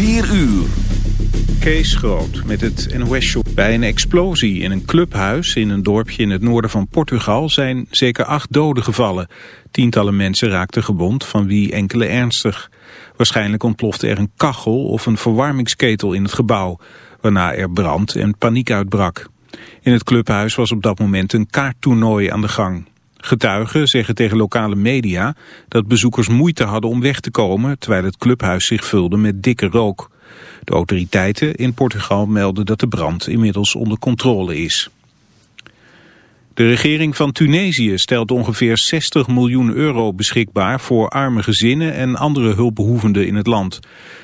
4 uur. Kees Groot met het NOS-show. Bij een explosie in een clubhuis in een dorpje in het noorden van Portugal zijn zeker acht doden gevallen. Tientallen mensen raakten gewond, van wie enkele ernstig. Waarschijnlijk ontplofte er een kachel of een verwarmingsketel in het gebouw, waarna er brand en paniek uitbrak. In het clubhuis was op dat moment een kaarttoernooi aan de gang. Getuigen zeggen tegen lokale media dat bezoekers moeite hadden om weg te komen, terwijl het clubhuis zich vulde met dikke rook. De autoriteiten in Portugal melden dat de brand inmiddels onder controle is. De regering van Tunesië stelt ongeveer 60 miljoen euro beschikbaar voor arme gezinnen en andere hulpbehoevenden in het land.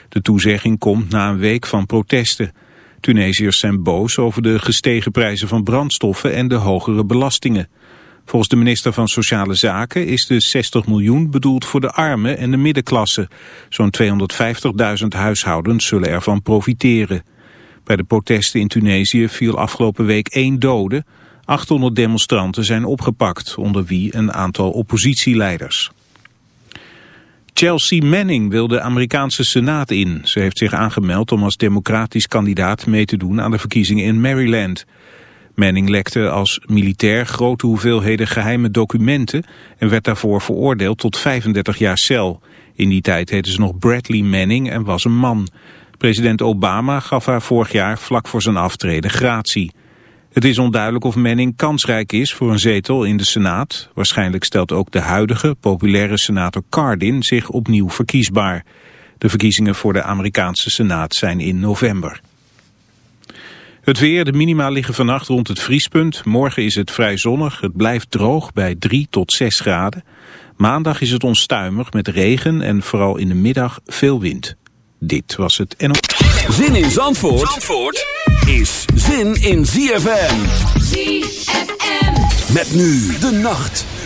De toezegging komt na een week van protesten. Tunesiërs zijn boos over de gestegen prijzen van brandstoffen en de hogere belastingen. Volgens de minister van Sociale Zaken is de 60 miljoen bedoeld voor de armen en de middenklasse. Zo'n 250.000 huishoudens zullen ervan profiteren. Bij de protesten in Tunesië viel afgelopen week één dode. 800 demonstranten zijn opgepakt, onder wie een aantal oppositieleiders. Chelsea Manning wil de Amerikaanse Senaat in. Ze heeft zich aangemeld om als democratisch kandidaat mee te doen aan de verkiezingen in Maryland. Manning lekte als militair grote hoeveelheden geheime documenten en werd daarvoor veroordeeld tot 35 jaar cel. In die tijd heette ze nog Bradley Manning en was een man. President Obama gaf haar vorig jaar vlak voor zijn aftreden gratie. Het is onduidelijk of Manning kansrijk is voor een zetel in de Senaat. Waarschijnlijk stelt ook de huidige, populaire senator Cardin zich opnieuw verkiesbaar. De verkiezingen voor de Amerikaanse Senaat zijn in november. Het weer, de minima liggen vannacht rond het vriespunt. Morgen is het vrij zonnig, het blijft droog bij 3 tot 6 graden. Maandag is het onstuimig met regen en vooral in de middag veel wind. Dit was het NO. Zin in Zandvoort, Zandvoort is zin in ZFM. ZFM. Met nu de nacht.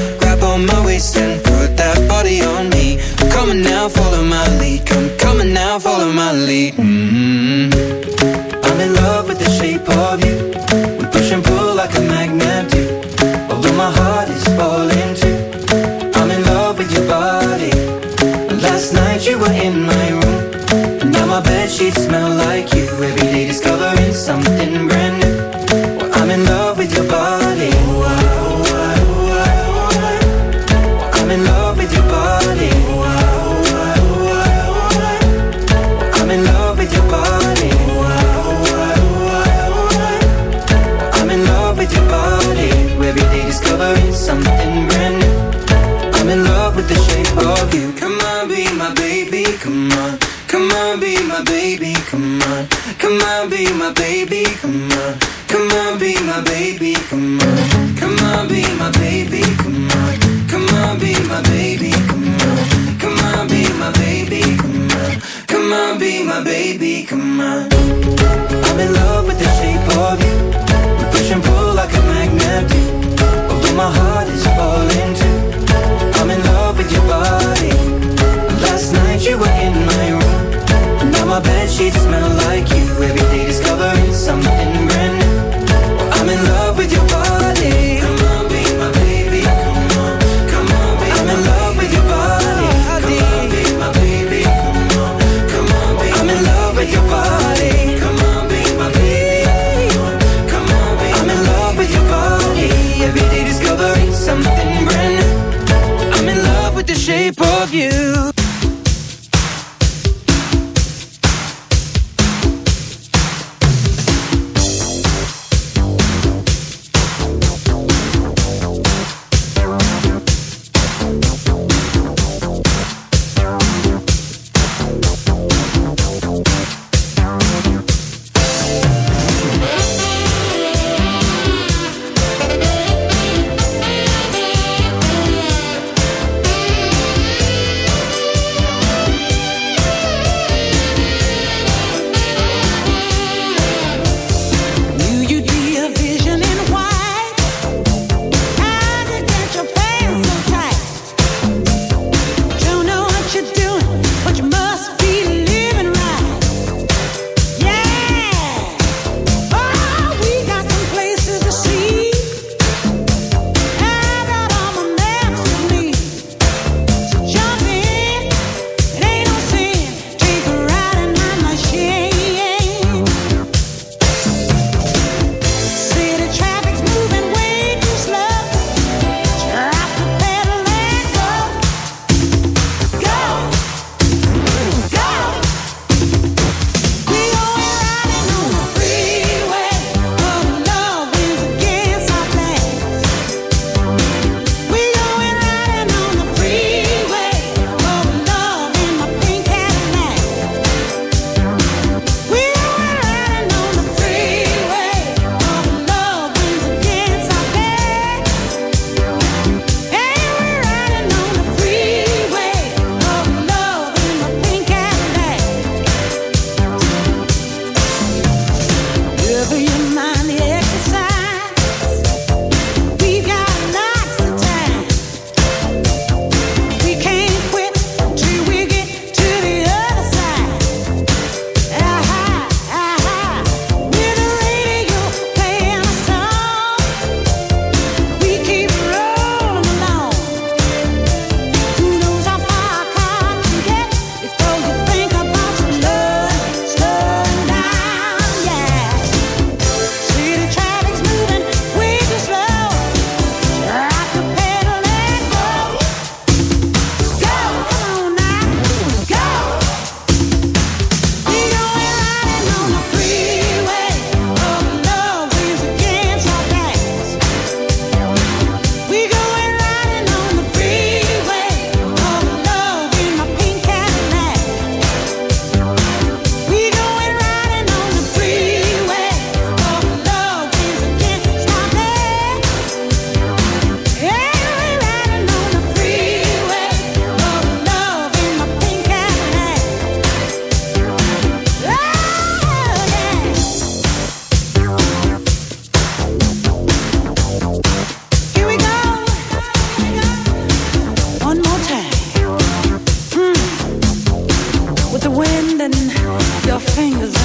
sheets smell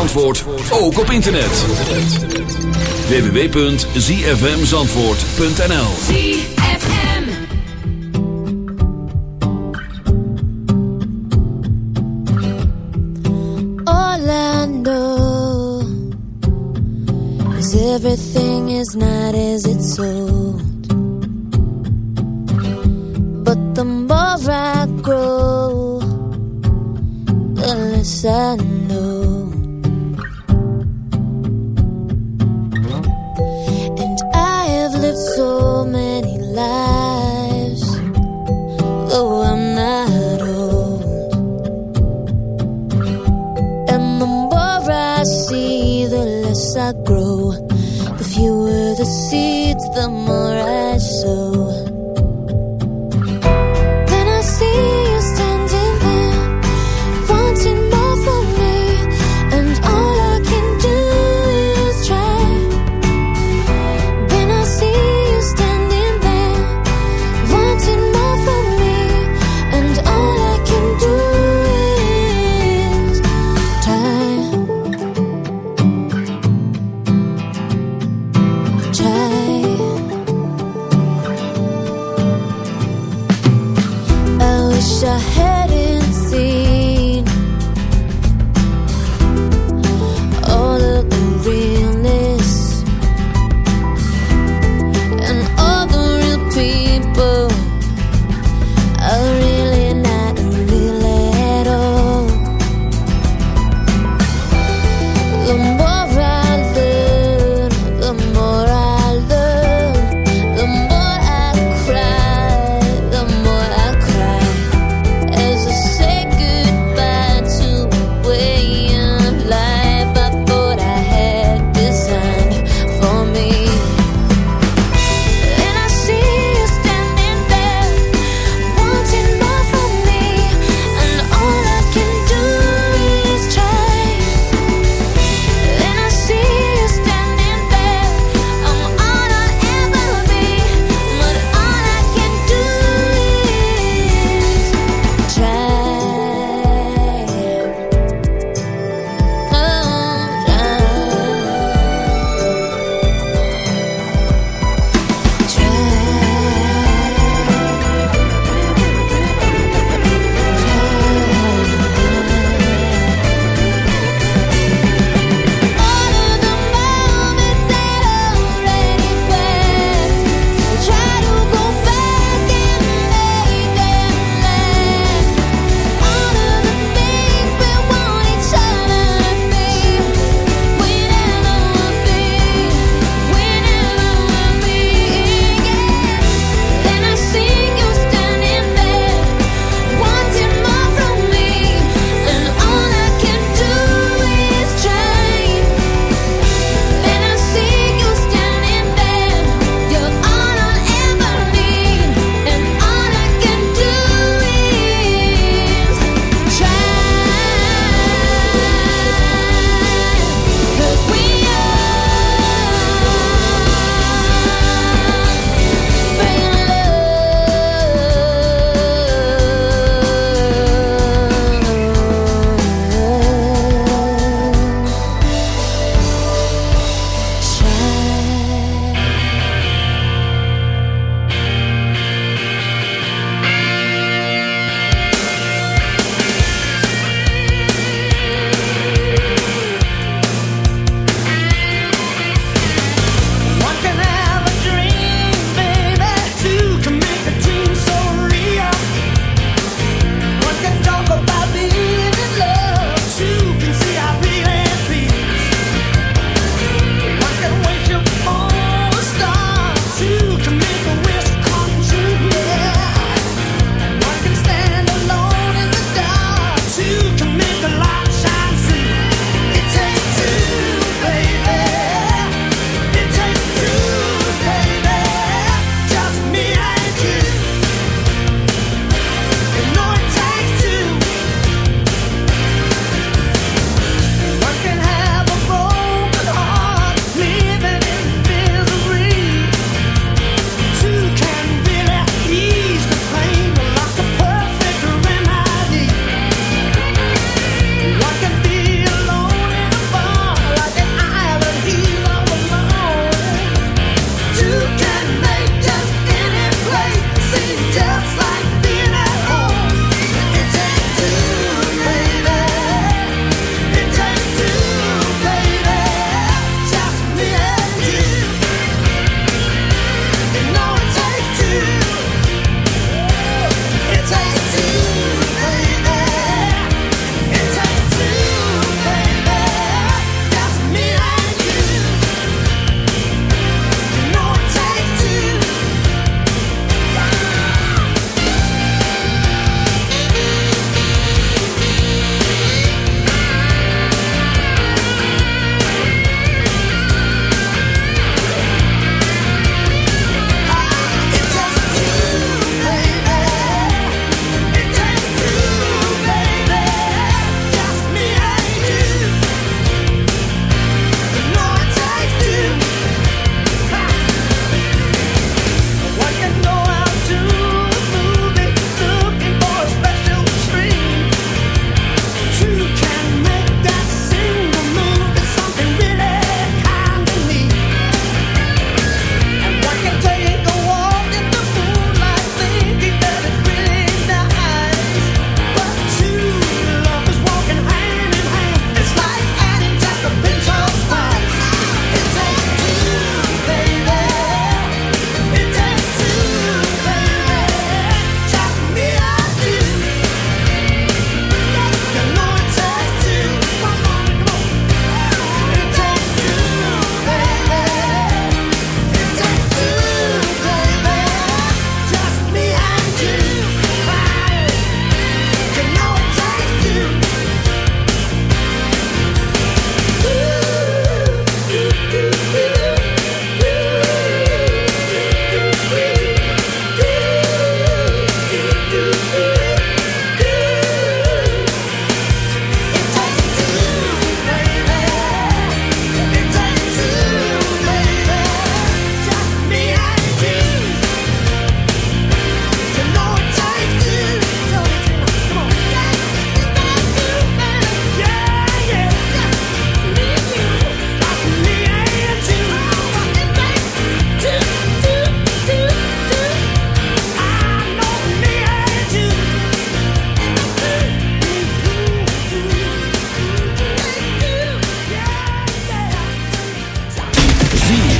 Zandvoort, ook op internet. www.zfmzandvoort.nl ZFM. Orlando is everything is not as it's sold. But the more I grow, the less I know.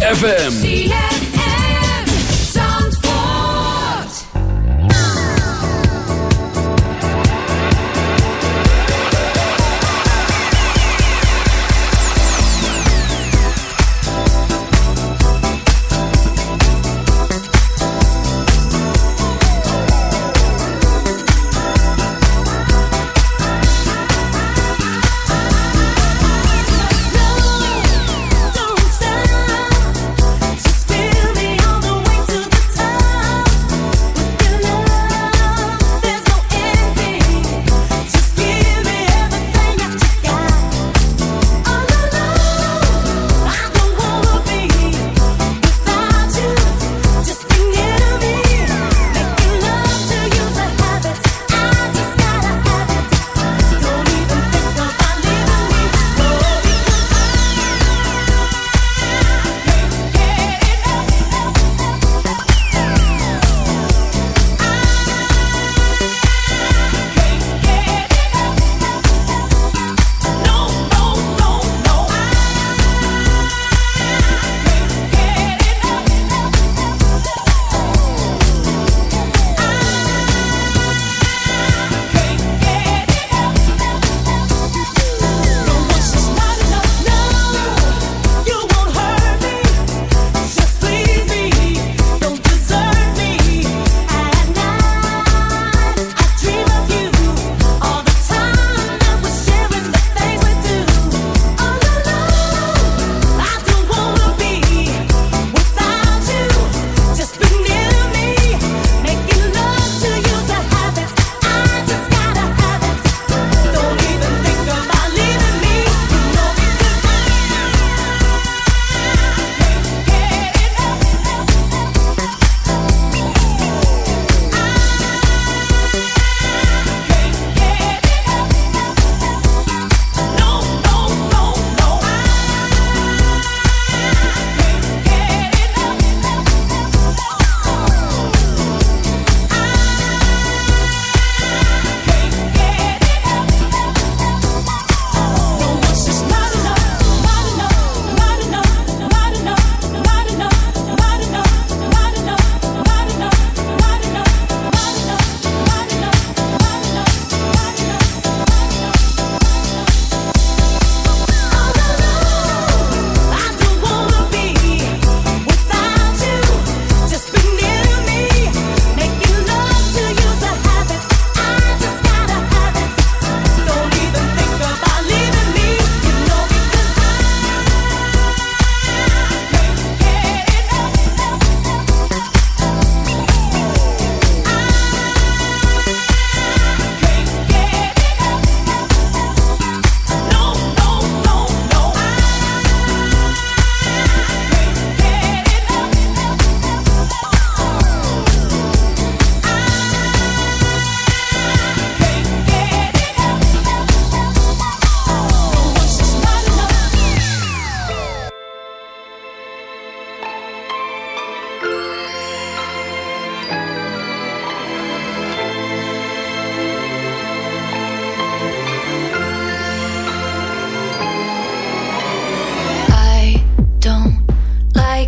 ZFM.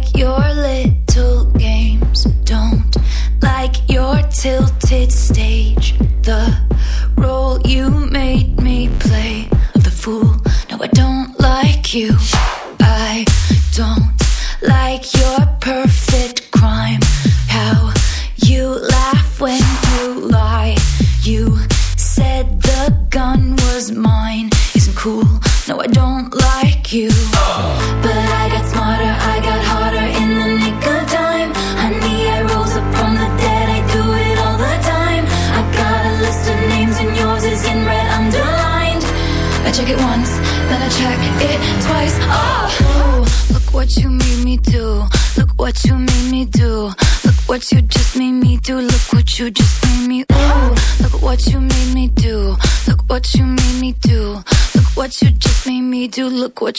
Like your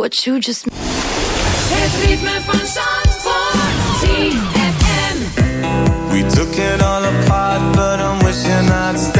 what you just... Het ritme van Zandvoort, We took it all apart, but I'm wishing I'd stay.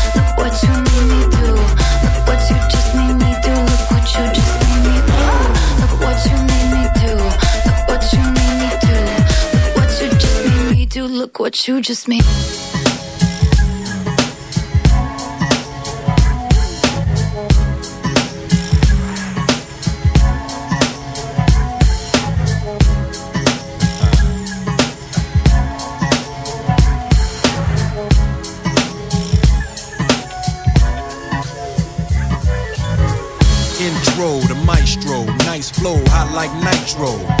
what you just made. Intro the maestro, nice flow, hot like nitro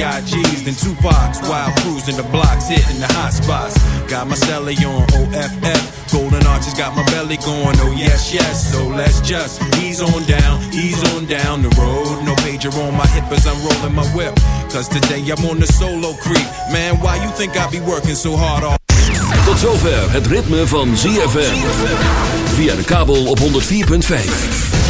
B.I.G's, then Tupac's while cruising the blocks, hitting the hot spots. Got my celly on OFF, golden arches got my belly going, oh yes, yes. So let's just ease on down, ease on down the road. No pager on my hip as I'm rolling my whip. Cause today I'm on the solo creep. Man, why you think I be working so hard all Tot zover het ritme van ZFM. Via de kabel op 104.5.